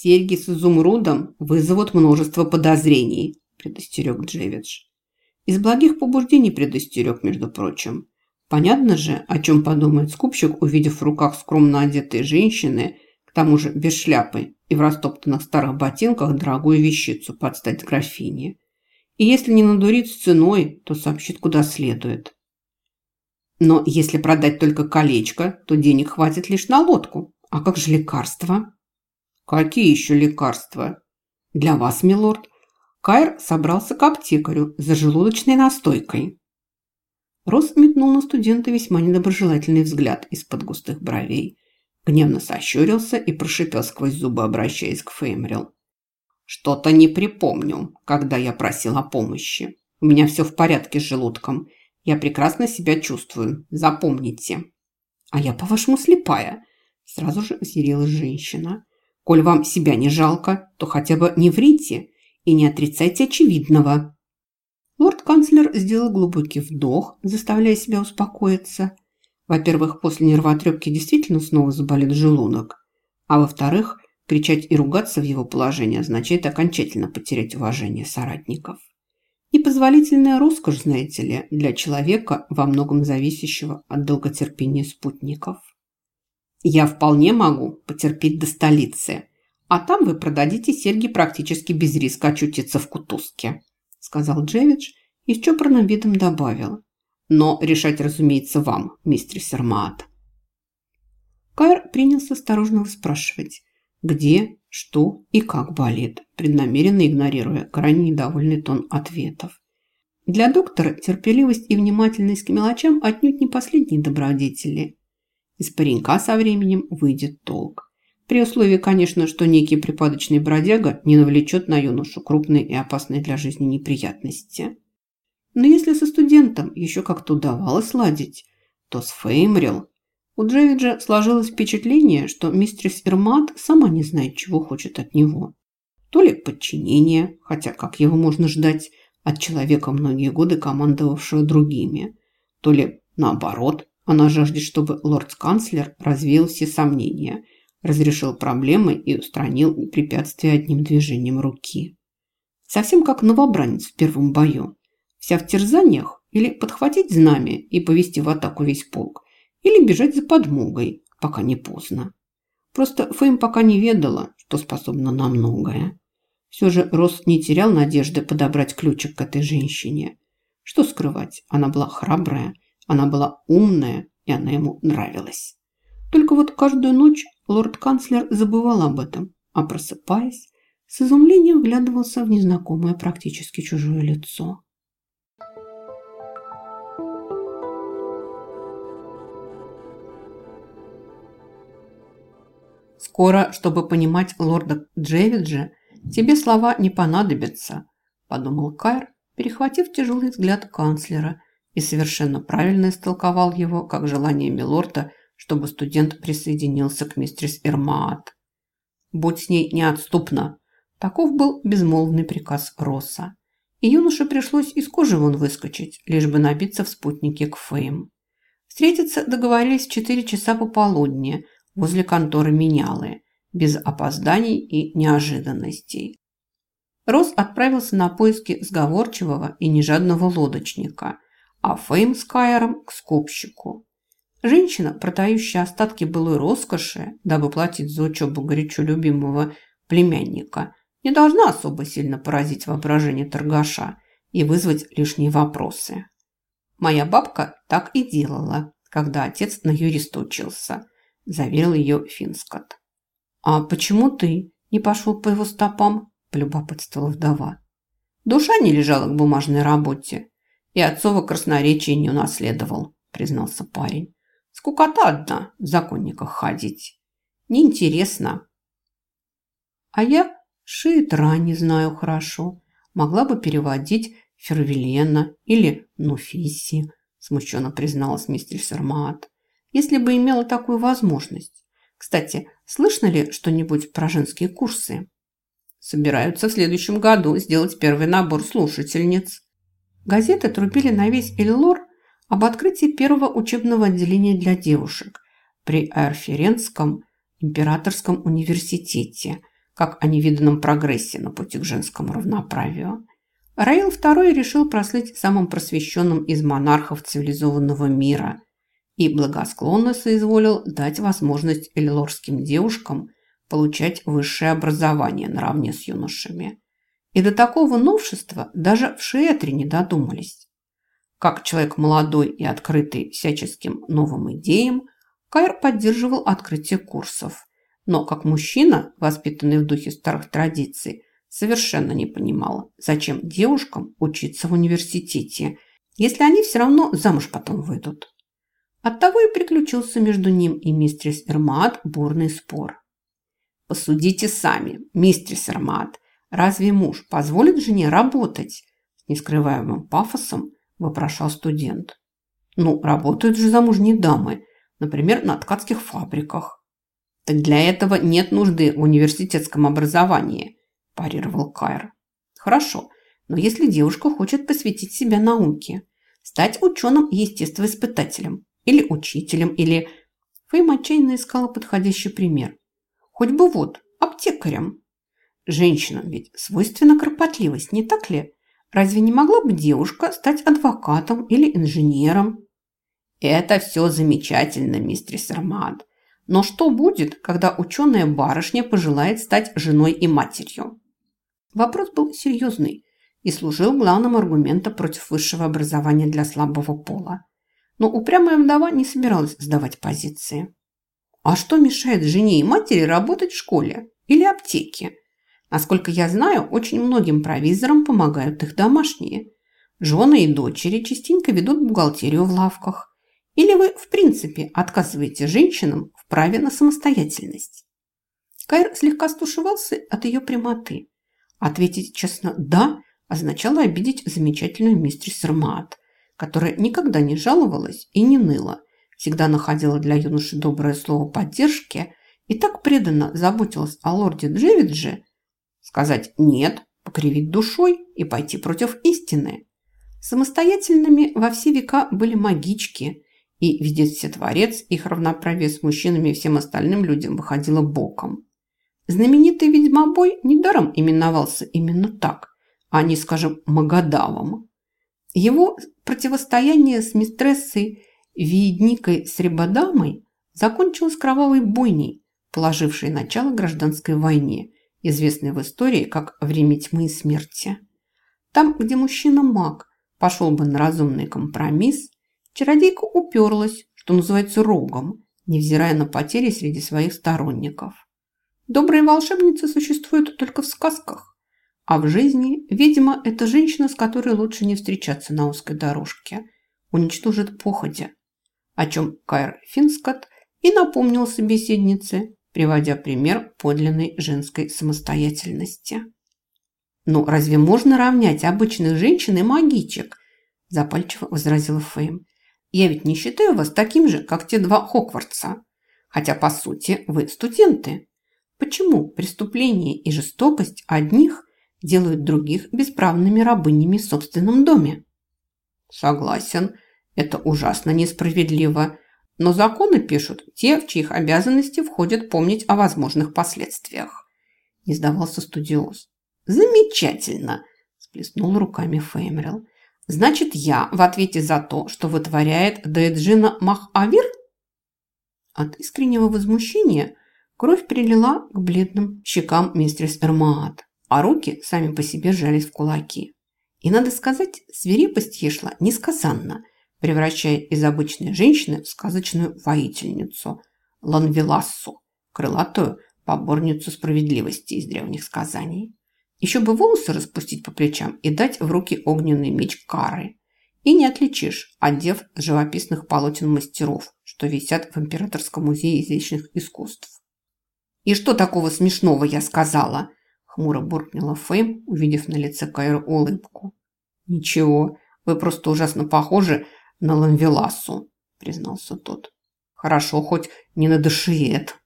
Серьги с изумрудом вызовут множество подозрений, предостерег Джевидж. Из благих побуждений предостерег, между прочим. Понятно же, о чем подумает скупщик, увидев в руках скромно одетые женщины, к тому же без шляпы и в растоптанных старых ботинках дорогую вещицу под стать графине. И если не надурит с ценой, то сообщит куда следует. Но если продать только колечко, то денег хватит лишь на лодку. А как же лекарства? Какие еще лекарства? Для вас, милорд. Кайр собрался к аптекарю за желудочной настойкой. Рос метнул на студента весьма недоброжелательный взгляд из-под густых бровей. Гневно сощурился и прошипел сквозь зубы, обращаясь к Феймрил. «Что-то не припомню, когда я просил о помощи. У меня все в порядке с желудком. Я прекрасно себя чувствую. Запомните». «А я, по-вашему, слепая?» Сразу же озерилась женщина. «Коль вам себя не жалко, то хотя бы не врите и не отрицайте очевидного». Лорд-канцлер сделал глубокий вдох, заставляя себя успокоиться. Во-первых, после нервотрепки действительно снова заболит желудок. А во-вторых, кричать и ругаться в его положении означает окончательно потерять уважение соратников. Непозволительная роскошь, знаете ли, для человека, во многом зависящего от долготерпения спутников. Я вполне могу потерпеть до столицы, а там вы продадите серьги практически без риска очутиться в кутузке сказал Джевидж и с чопорным видом добавил. Но решать, разумеется, вам, мистер Сермаат. Кайр принялся осторожно спрашивать, где, что и как болит, преднамеренно игнорируя крайне недовольный тон ответов. Для доктора терпеливость и внимательность к мелочам отнюдь не последние добродетели. Из паренька со временем выйдет толк. При условии, конечно, что некий припадочный бродяга не навлечет на юношу крупные и опасные для жизни неприятности. Но если со студентом еще как-то удавалось ладить, то с Феймрил у Джевиджа сложилось впечатление, что мистерс Ирмат сама не знает, чего хочет от него. То ли подчинение, хотя как его можно ждать от человека многие годы командовавшего другими, то ли наоборот, она жаждет, чтобы лорд-канцлер развеял все сомнения – разрешил проблемы и устранил препятствия одним движением руки. Совсем как новобранец в первом бою. Вся в терзаниях или подхватить знамя и повести в атаку весь полк, или бежать за подмогой, пока не поздно. Просто Фейм пока не ведала, что способна на многое. Все же Рос не терял надежды подобрать ключик к этой женщине. Что скрывать, она была храбрая, она была умная, и она ему нравилась. Только вот каждую ночь лорд-канцлер забывал об этом, а просыпаясь, с изумлением вглядывался в незнакомое практически чужое лицо. «Скоро, чтобы понимать лорда Джевиджа, тебе слова не понадобятся», – подумал Кайр, перехватив тяжелый взгляд канцлера и совершенно правильно истолковал его как желание милорда чтобы студент присоединился к мистерс Ирмаат. «Будь с ней неотступно!» Таков был безмолвный приказ Росса. И юноше пришлось из кожи вон выскочить, лишь бы набиться в спутнике к Фейм. Встретиться договорились в четыре часа пополудни возле конторы Менялы, без опозданий и неожиданностей. Росс отправился на поиски сговорчивого и нежадного лодочника, а Фейм с Кайером к скупщику. Женщина, продающая остатки былой роскоши, дабы платить за учебу горячо любимого племянника, не должна особо сильно поразить воображение торгаша и вызвать лишние вопросы. Моя бабка так и делала, когда отец на юриста учился, заверил ее Финскот. «А почему ты не пошел по его стопам?» – полюбопытствовала вдова. Душа не лежала к бумажной работе, и отцова красноречие не унаследовал, признался парень. Скукота одна в законниках ходить. Неинтересно. А я шитра не знаю хорошо. Могла бы переводить Фервелена или Нуфиси, смущенно призналась мистер Сермаат, если бы имела такую возможность. Кстати, слышно ли что-нибудь про женские курсы? Собираются в следующем году сделать первый набор слушательниц. Газеты трубили на весь Эллор об открытии первого учебного отделения для девушек при Аэрференском императорском университете, как о невиданном прогрессе на пути к женскому равноправию. Раил II решил прослыть самым просвещенным из монархов цивилизованного мира и благосклонно соизволил дать возможность эллорским девушкам получать высшее образование наравне с юношами. И до такого новшества даже в Шиэтре не додумались. Как человек молодой и открытый всяческим новым идеям, Кайр поддерживал открытие курсов. Но как мужчина, воспитанный в духе старых традиций, совершенно не понимал, зачем девушкам учиться в университете, если они все равно замуж потом выйдут. Оттого и приключился между ним и мистерс Эрмат бурный спор. «Посудите сами, мистерс Эрмат, разве муж позволит жене работать?» С нескрываемым пафосом вопрошал студент. «Ну, работают же замужние дамы, например, на ткацких фабриках». «Так для этого нет нужды в университетском образовании», парировал Кайр. Хорошо, но если девушка хочет посвятить себя науке, стать ученым-естествоиспытателем или учителем, или... Фейм отчаянно искала подходящий пример. Хоть бы вот, аптекарем. Женщинам ведь свойственна кропотливость, не так ли? Разве не могла бы девушка стать адвокатом или инженером? Это все замечательно, мистер Армад. Но что будет, когда ученая барышня пожелает стать женой и матерью? Вопрос был серьезный и служил главным аргументом против высшего образования для слабого пола. Но упрямая вдова не собиралась сдавать позиции. А что мешает жене и матери работать в школе или аптеке? Насколько я знаю, очень многим провизорам помогают их домашние. Жены и дочери частенько ведут бухгалтерию в лавках. Или вы, в принципе, отказываете женщинам в праве на самостоятельность? Кайр слегка стушевался от ее прямоты. Ответить честно «да» означало обидеть замечательную мистерис Армаат, которая никогда не жаловалась и не ныла, всегда находила для юноши доброе слово поддержки и так преданно заботилась о лорде Джевидже, сказать «нет», покривить душой и пойти против истины. Самостоятельными во все века были магички, и видеть всетворец их равноправие с мужчинами и всем остальным людям выходило боком. Знаменитый ведьмобой недаром именовался именно так, а не, скажем, Магадавом. Его противостояние с мистрессой Виедникой Сребодамой закончилось кровавой бойней, положившей начало гражданской войне, известной в истории как «Время тьмы и смерти». Там, где мужчина-маг пошел бы на разумный компромисс, чародейка уперлась, что называется, рогом, невзирая на потери среди своих сторонников. Добрые волшебницы существуют только в сказках, а в жизни, видимо, это женщина, с которой лучше не встречаться на узкой дорожке, уничтожит походя, о чем Кайр Финскот и напомнил собеседнице, приводя пример подлинной женской самостоятельности. «Ну, разве можно равнять обычных женщин и магичек?» – запальчиво возразила Фейм. «Я ведь не считаю вас таким же, как те два Хоквартса. Хотя, по сути, вы студенты. Почему преступление и жестокость одних делают других бесправными рабынями в собственном доме? Согласен, это ужасно несправедливо. Но законы пишут те, в чьих обязанности входит помнить о возможных последствиях. Не сдавался студиоз. Замечательно, сплеснул руками Феймрил. Значит, я в ответе за то, что вытворяет Дейджина Махавир? От искреннего возмущения Кровь прилила к бледным щекам мистерс Эрмаат, а руки сами по себе сжались в кулаки. И, надо сказать, свирепость ей шла несказанно, превращая из обычной женщины в сказочную воительницу – Ланвелассу, крылатую поборницу справедливости из древних сказаний. Еще бы волосы распустить по плечам и дать в руки огненный меч кары. И не отличишь, одев живописных полотен мастеров, что висят в Императорском музее изящных искусств. «И что такого смешного я сказала?» Хмуро буркнула Фейм, увидев на лице Кайры улыбку. «Ничего, вы просто ужасно похожи на Ламвеласу», признался тот. «Хорошо, хоть не на Дашиет».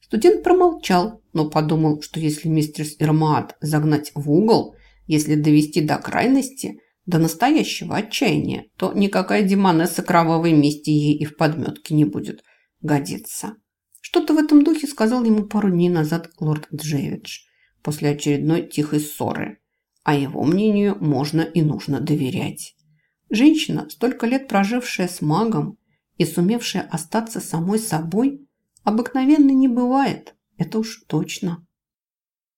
Студент промолчал, но подумал, что если мистер Ирмаат загнать в угол, если довести до крайности, до настоящего отчаяния, то никакая демонесса кровавой мести ей и в подметке не будет годиться. Что-то в этом духе сказал ему пару дней назад лорд Джевидж после очередной тихой ссоры. А его мнению можно и нужно доверять. Женщина, столько лет прожившая с магом и сумевшая остаться самой собой, обыкновенно не бывает, это уж точно.